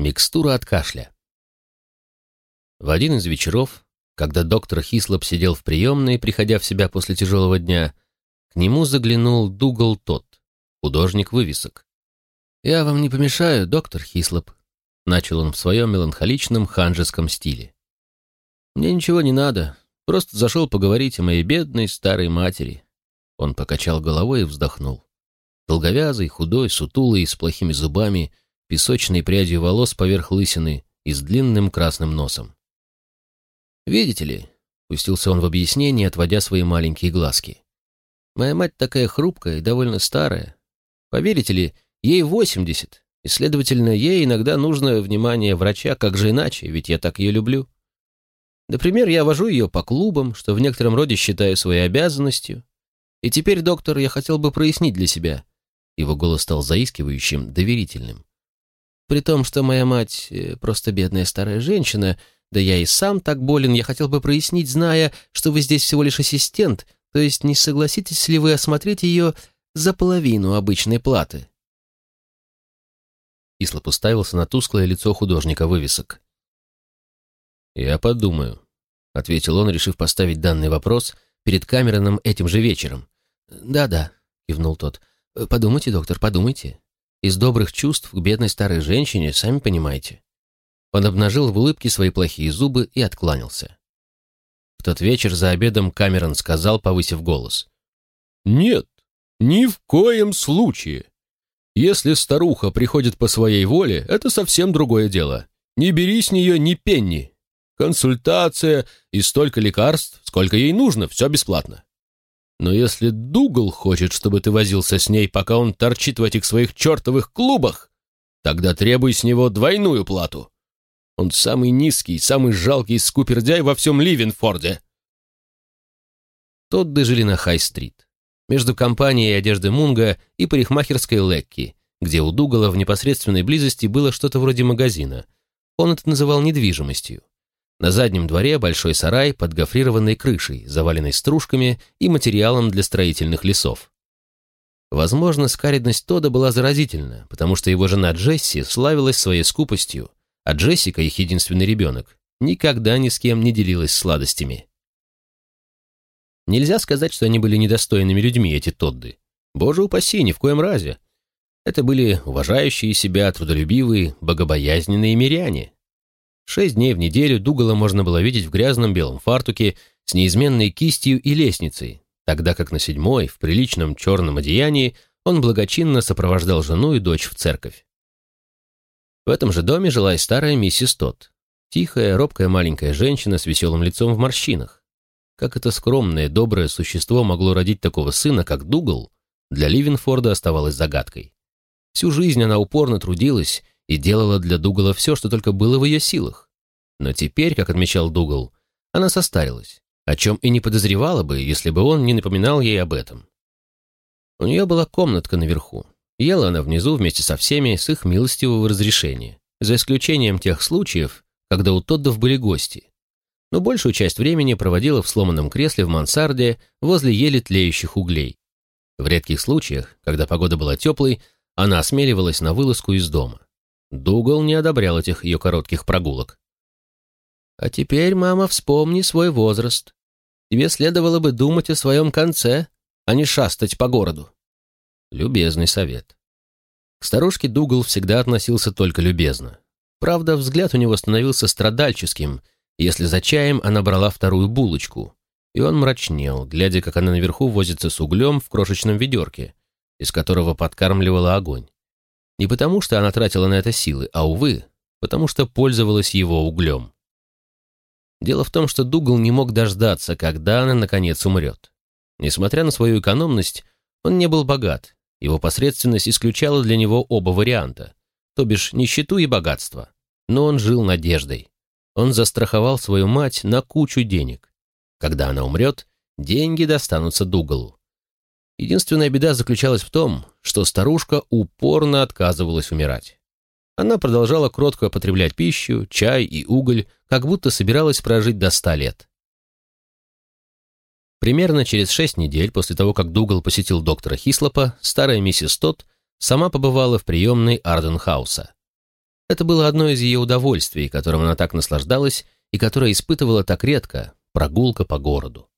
Микстура от кашля. В один из вечеров, когда доктор Хислоп сидел в приемной, приходя в себя после тяжелого дня, к нему заглянул Дугал Тот, художник вывесок. «Я вам не помешаю, доктор Хислоп», — начал он в своем меланхоличном ханжеском стиле. «Мне ничего не надо, просто зашел поговорить о моей бедной старой матери». Он покачал головой и вздохнул. Долговязый, худой, сутулый, с плохими зубами, песочной прядью волос поверх лысины и с длинным красным носом. «Видите ли», — пустился он в объяснение, отводя свои маленькие глазки, «моя мать такая хрупкая и довольно старая. Поверите ли, ей восемьдесят, и, следовательно, ей иногда нужно внимание врача, как же иначе, ведь я так ее люблю. Например, я вожу ее по клубам, что в некотором роде считаю своей обязанностью. И теперь, доктор, я хотел бы прояснить для себя». Его голос стал заискивающим, доверительным. При том, что моя мать э, просто бедная старая женщина, да я и сам так болен, я хотел бы прояснить, зная, что вы здесь всего лишь ассистент, то есть не согласитесь ли вы осмотреть ее за половину обычной платы?» Ислоп уставился на тусклое лицо художника вывесок. «Я подумаю», — ответил он, решив поставить данный вопрос перед Камероном этим же вечером. «Да-да», — кивнул тот. «Подумайте, доктор, подумайте. Из добрых чувств к бедной старой женщине, сами понимаете. Он обнажил в улыбке свои плохие зубы и откланялся. В тот вечер за обедом Камерон сказал, повысив голос. «Нет, ни в коем случае. Если старуха приходит по своей воле, это совсем другое дело. Не бери с нее ни пенни. Консультация и столько лекарств, сколько ей нужно, все бесплатно. Но если Дугал хочет, чтобы ты возился с ней, пока он торчит в этих своих чертовых клубах, тогда требуй с него двойную плату. Он самый низкий, самый жалкий скупердяй во всем Ливенфорде. Тот дожили на Хай-стрит, между компанией одежды Мунга и парикмахерской Лекки, где у Дугала в непосредственной близости было что-то вроде магазина. Он это называл недвижимостью. На заднем дворе большой сарай под гофрированной крышей, заваленной стружками и материалом для строительных лесов. Возможно, скаридность Тода была заразительна, потому что его жена Джесси славилась своей скупостью, а Джессика, их единственный ребенок, никогда ни с кем не делилась сладостями. Нельзя сказать, что они были недостойными людьми, эти Тодды. Боже упаси, ни в коем разе. Это были уважающие себя, трудолюбивые, богобоязненные миряне, Шесть дней в неделю Дугала можно было видеть в грязном белом фартуке с неизменной кистью и лестницей, тогда как на седьмой, в приличном черном одеянии, он благочинно сопровождал жену и дочь в церковь. В этом же доме жила и старая миссис Тот, тихая, робкая маленькая женщина с веселым лицом в морщинах. Как это скромное, доброе существо могло родить такого сына, как Дугал, для Ливенфорда оставалось загадкой. Всю жизнь она упорно трудилась и делала для Дугала все, что только было в ее силах. Но теперь, как отмечал Дугал, она состарилась, о чем и не подозревала бы, если бы он не напоминал ей об этом. У нее была комнатка наверху. Ела она внизу вместе со всеми с их милостивого разрешения, за исключением тех случаев, когда у Тоддов были гости. Но большую часть времени проводила в сломанном кресле в мансарде возле еле тлеющих углей. В редких случаях, когда погода была теплой, она осмеливалась на вылазку из дома. Дугал не одобрял этих ее коротких прогулок. «А теперь, мама, вспомни свой возраст. Тебе следовало бы думать о своем конце, а не шастать по городу». Любезный совет. К старушке Дугал всегда относился только любезно. Правда, взгляд у него становился страдальческим, если за чаем она брала вторую булочку, и он мрачнел, глядя, как она наверху возится с углем в крошечном ведерке, из которого подкармливала огонь. Не потому, что она тратила на это силы, а, увы, потому что пользовалась его углем. Дело в том, что Дугал не мог дождаться, когда она, наконец, умрет. Несмотря на свою экономность, он не был богат, его посредственность исключала для него оба варианта, то бишь нищету и богатство. Но он жил надеждой. Он застраховал свою мать на кучу денег. Когда она умрет, деньги достанутся Дугалу. Единственная беда заключалась в том, что старушка упорно отказывалась умирать. Она продолжала кротко потреблять пищу, чай и уголь, как будто собиралась прожить до ста лет. Примерно через шесть недель после того, как Дугал посетил доктора Хислопа, старая миссис Тот сама побывала в приемной Арденхауса. Это было одно из ее удовольствий, которым она так наслаждалась и которое испытывала так редко – прогулка по городу.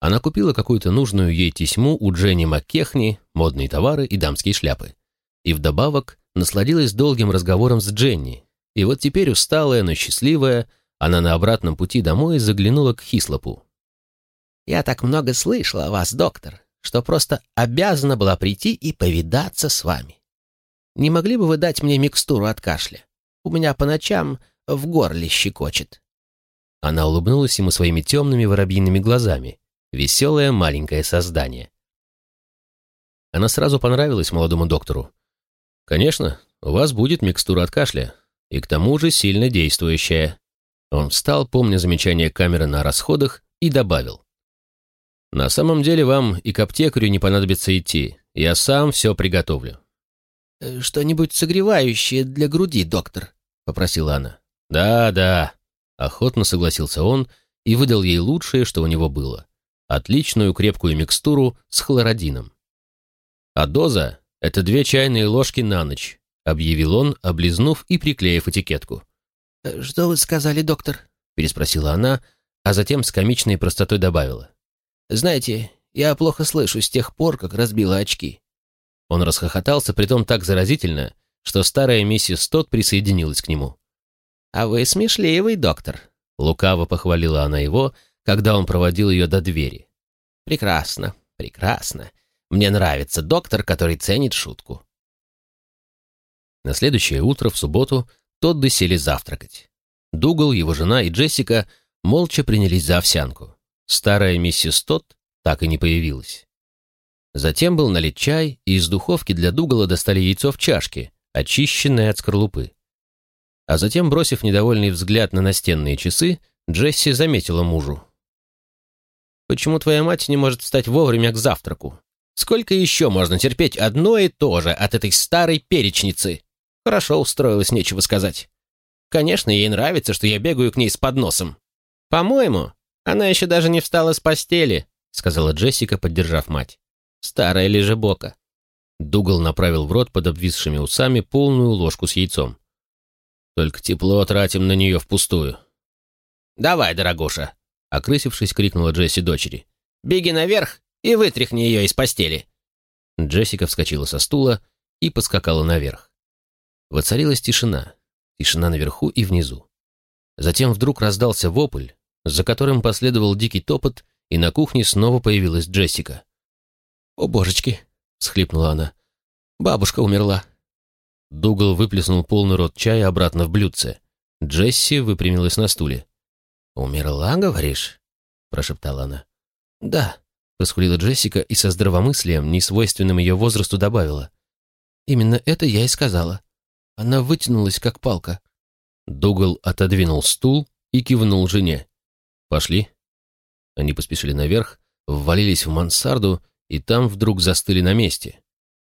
Она купила какую-то нужную ей тесьму у Дженни Маккехни, модные товары и дамские шляпы. И вдобавок насладилась долгим разговором с Дженни. И вот теперь усталая, но счастливая, она на обратном пути домой заглянула к Хислопу. «Я так много слышала о вас, доктор, что просто обязана была прийти и повидаться с вами. Не могли бы вы дать мне микстуру от кашля? У меня по ночам в горле щекочет». Она улыбнулась ему своими темными воробьиными глазами. Веселое маленькое создание. Она сразу понравилась молодому доктору. «Конечно, у вас будет микстура от кашля, и к тому же сильно действующая». Он встал, помня замечание камеры на расходах, и добавил. «На самом деле вам и к аптекарю не понадобится идти. Я сам все приготовлю». «Э, «Что-нибудь согревающее для груди, доктор», — попросила она. «Да, да», — охотно согласился он и выдал ей лучшее, что у него было. Отличную крепкую микстуру с хлородином. А доза — это две чайные ложки на ночь, объявил он, облизнув и приклеив этикетку. «Э, «Что вы сказали, доктор?» — переспросила она, а затем с комичной простотой добавила. «Знаете, я плохо слышу с тех пор, как разбила очки». Он расхохотался, притом так заразительно, что старая миссис Тот присоединилась к нему. «А вы смешливый, доктор», — лукаво похвалила она его, когда он проводил ее до двери. «Прекрасно, прекрасно. Мне нравится доктор, который ценит шутку». На следующее утро, в субботу, Тодды сели завтракать. Дугал, его жена и Джессика молча принялись за овсянку. Старая миссис Тодд так и не появилась. Затем был налит чай, и из духовки для Дугала достали яйцо в чашке, очищенное от скорлупы. А затем, бросив недовольный взгляд на настенные часы, Джесси заметила мужу. «Почему твоя мать не может встать вовремя к завтраку? Сколько еще можно терпеть одно и то же от этой старой перечницы?» Хорошо устроилась, нечего сказать. Конечно, ей нравится, что я бегаю к ней с подносом. По-моему, она еще даже не встала с постели, сказала Джессика, поддержав мать. Старая лежебока. Дугал направил в рот под обвисшими усами полную ложку с яйцом. Только тепло тратим на нее впустую. «Давай, дорогуша!» — окрысившись, крикнула Джесси дочери. «Беги наверх и вытряхни ее из постели!» Джессика вскочила со стула и поскакала наверх. Воцарилась тишина. Тишина наверху и внизу. Затем вдруг раздался вопль, за которым последовал дикий топот, и на кухне снова появилась Джессика. «О, божечки!» — схлипнула она. «Бабушка умерла». Дугал выплеснул полный рот чая обратно в блюдце. Джесси выпрямилась на стуле. «Умерла, говоришь?» — прошептала она. «Да», — проскулила Джессика и со здравомыслием, несвойственным ее возрасту, добавила. «Именно это я и сказала. Она вытянулась, как палка. Дугал отодвинул стул и кивнул жене. «Пошли». Они поспешили наверх, ввалились в мансарду и там вдруг застыли на месте.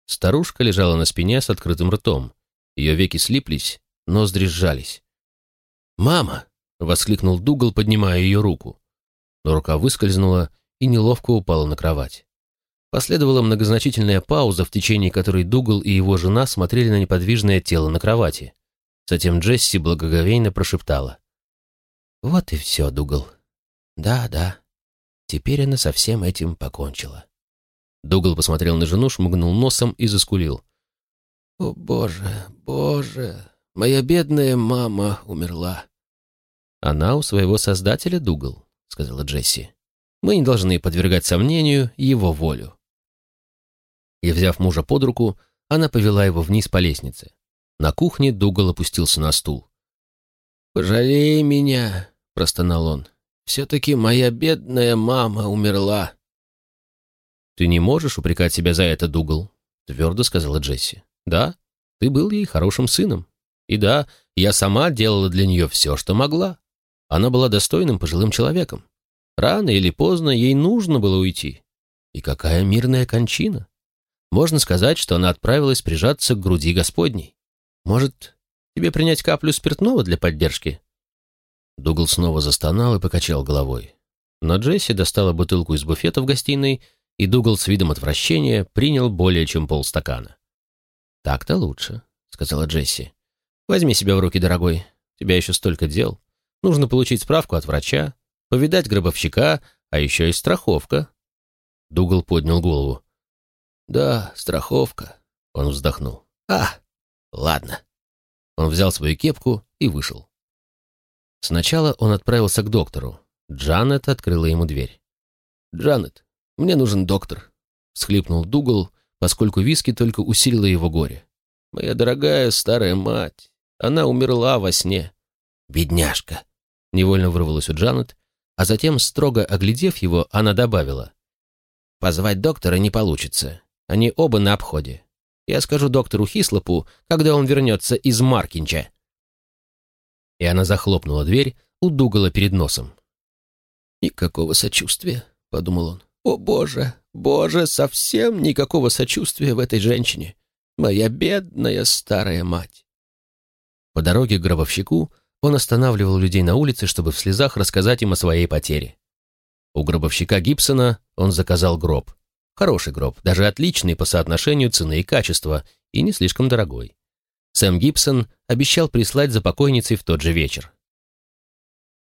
Старушка лежала на спине с открытым ртом. Ее веки слиплись, ноздри сжались. «Мама!» — воскликнул Дугал, поднимая ее руку. Но рука выскользнула и неловко упала на кровать. Последовала многозначительная пауза, в течение которой Дугал и его жена смотрели на неподвижное тело на кровати. Затем Джесси благоговейно прошептала. «Вот и все, Дугал. Да, да. Теперь она со всем этим покончила». Дугал посмотрел на жену, шмыгнул носом и заскулил. «О, Боже, Боже, моя бедная мама умерла». «Она у своего создателя, Дугал», — сказала Джесси. «Мы не должны подвергать сомнению его волю» и, взяв мужа под руку, она повела его вниз по лестнице. На кухне Дугал опустился на стул. «Пожалей меня», — простонал он. «Все-таки моя бедная мама умерла». «Ты не можешь упрекать себя за это, Дугал», — твердо сказала Джесси. «Да, ты был ей хорошим сыном. И да, я сама делала для нее все, что могла. Она была достойным пожилым человеком. Рано или поздно ей нужно было уйти. И какая мирная кончина! Можно сказать, что она отправилась прижаться к груди Господней. Может, тебе принять каплю спиртного для поддержки?» Дугл снова застонал и покачал головой. Но Джесси достала бутылку из буфета в гостиной, и Дугл с видом отвращения принял более чем полстакана. «Так-то лучше», — сказала Джесси. Возьми себя в руки, дорогой. У тебя еще столько дел. Нужно получить справку от врача, повидать гробовщика, а еще и страховка». Дугал поднял голову. «Да, страховка», — он вздохнул. «А, ладно». Он взял свою кепку и вышел. Сначала он отправился к доктору. Джанет открыла ему дверь. «Джанет, мне нужен доктор», — схлипнул Дугал, поскольку виски только усилило его горе. «Моя дорогая старая мать, она умерла во сне». «Бедняжка», — невольно вырвалась у Джанет, а затем, строго оглядев его, она добавила. «Позвать доктора не получится. Они оба на обходе. Я скажу доктору Хислопу, когда он вернется из Маркинча». И она захлопнула дверь у Дугала перед носом. «Никакого сочувствия», — подумал он. «О, Боже, Боже, совсем никакого сочувствия в этой женщине. Моя бедная старая мать». По дороге к гробовщику он останавливал людей на улице, чтобы в слезах рассказать им о своей потере. У гробовщика Гибсона он заказал гроб. Хороший гроб, даже отличный по соотношению цены и качества, и не слишком дорогой. Сэм Гибсон обещал прислать за покойницей в тот же вечер.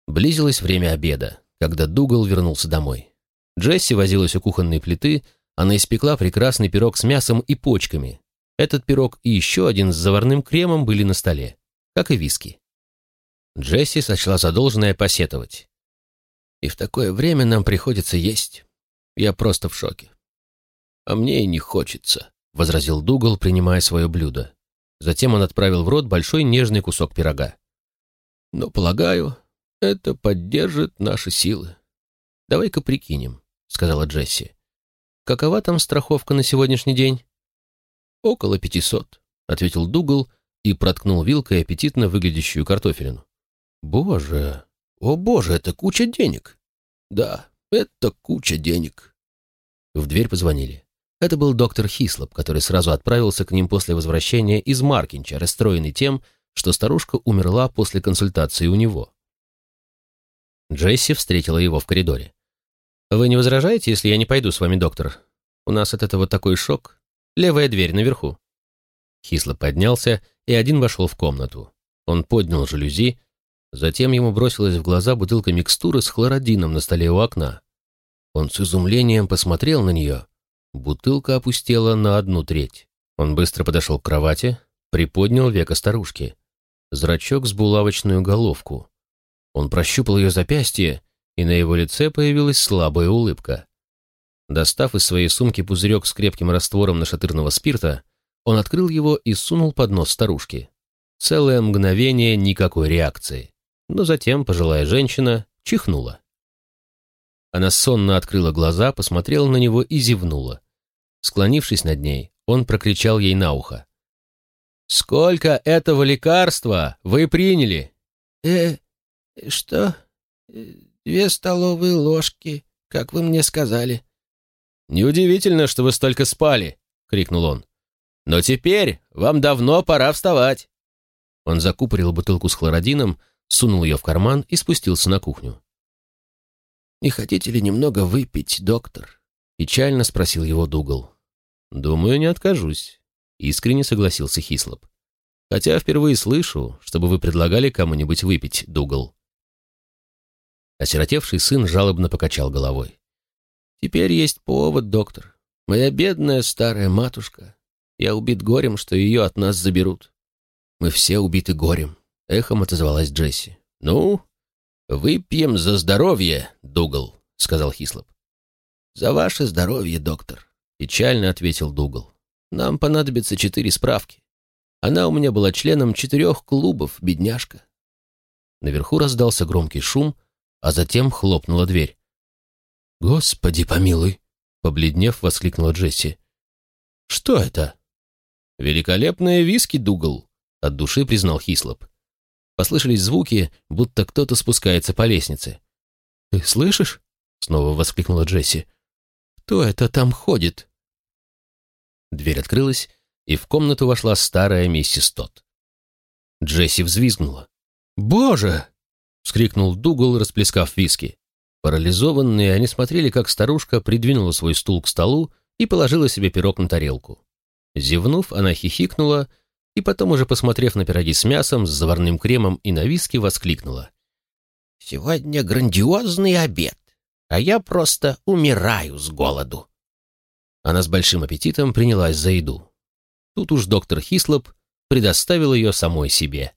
Близилось время обеда, когда Дугал вернулся домой. Джесси возилась у кухонной плиты, она испекла прекрасный пирог с мясом и почками. Этот пирог и еще один с заварным кремом были на столе, как и виски. Джесси сочла задолженное посетовать. «И в такое время нам приходится есть. Я просто в шоке». «А мне и не хочется», — возразил Дугал, принимая свое блюдо. Затем он отправил в рот большой нежный кусок пирога. «Но, полагаю, это поддержит наши силы. Давай-ка прикинем», — сказала Джесси. «Какова там страховка на сегодняшний день?» «Около пятисот», — ответил Дугал и проткнул вилкой аппетитно выглядящую картофелину. «Боже! О, боже, это куча денег!» «Да, это куча денег!» В дверь позвонили. Это был доктор Хислоп, который сразу отправился к ним после возвращения из Маркинча, расстроенный тем, что старушка умерла после консультации у него. Джесси встретила его в коридоре. «Вы не возражаете, если я не пойду с вами, доктор? У нас от этого такой шок. Левая дверь наверху». Хислоп поднялся и один вошел в комнату. Он поднял жалюзи, затем ему бросилась в глаза бутылка микстуры с хлородином на столе у окна. Он с изумлением посмотрел на нее. Бутылка опустела на одну треть. Он быстро подошел к кровати, приподнял веко старушки. Зрачок с булавочную головку. Он прощупал ее запястье, и на его лице появилась слабая улыбка. Достав из своей сумки пузырек с крепким раствором нашатырного спирта, он открыл его и сунул под нос старушки. Целое мгновение никакой реакции. Но затем пожилая женщина чихнула. Она сонно открыла глаза, посмотрела на него и зевнула. Склонившись над ней, он прокричал ей на ухо. «Сколько этого лекарства вы приняли?» «Э, что? Две столовые ложки, как вы мне сказали». «Неудивительно, что вы столько спали!» — крикнул он. «Но теперь вам давно пора вставать!» Он закупорил бутылку с хлородином, сунул ее в карман и спустился на кухню. «Не хотите ли немного выпить, доктор?» — печально спросил его Дугал. «Думаю, не откажусь», — искренне согласился Хислоп. «Хотя впервые слышу, чтобы вы предлагали кому-нибудь выпить, Дугал». Осиротевший сын жалобно покачал головой. «Теперь есть повод, доктор. Моя бедная старая матушка. Я убит горем, что ее от нас заберут». «Мы все убиты горем», — эхом отозвалась Джесси. «Ну, выпьем за здоровье, Дугал», — сказал Хислоп. «За ваше здоровье, доктор», Печально ответил Дугал. Нам понадобится четыре справки. Она у меня была членом четырех клубов, бедняжка. Наверху раздался громкий шум, а затем хлопнула дверь. «Господи помилуй!» — побледнев, воскликнула Джесси. «Что это?» «Великолепные виски, Дугал!» — от души признал Хислоп. Послышались звуки, будто кто-то спускается по лестнице. «Ты слышишь?» — снова воскликнула Джесси. «Кто это там ходит?» Дверь открылась, и в комнату вошла старая миссис Тот. Джесси взвизгнула. «Боже!» — вскрикнул Дугал, расплескав виски. Парализованные, они смотрели, как старушка придвинула свой стул к столу и положила себе пирог на тарелку. Зевнув, она хихикнула и потом, уже посмотрев на пироги с мясом, с заварным кремом и на виски, воскликнула. «Сегодня грандиозный обед, а я просто умираю с голоду». Она с большим аппетитом принялась за еду. Тут уж доктор Хислоп предоставил ее самой себе.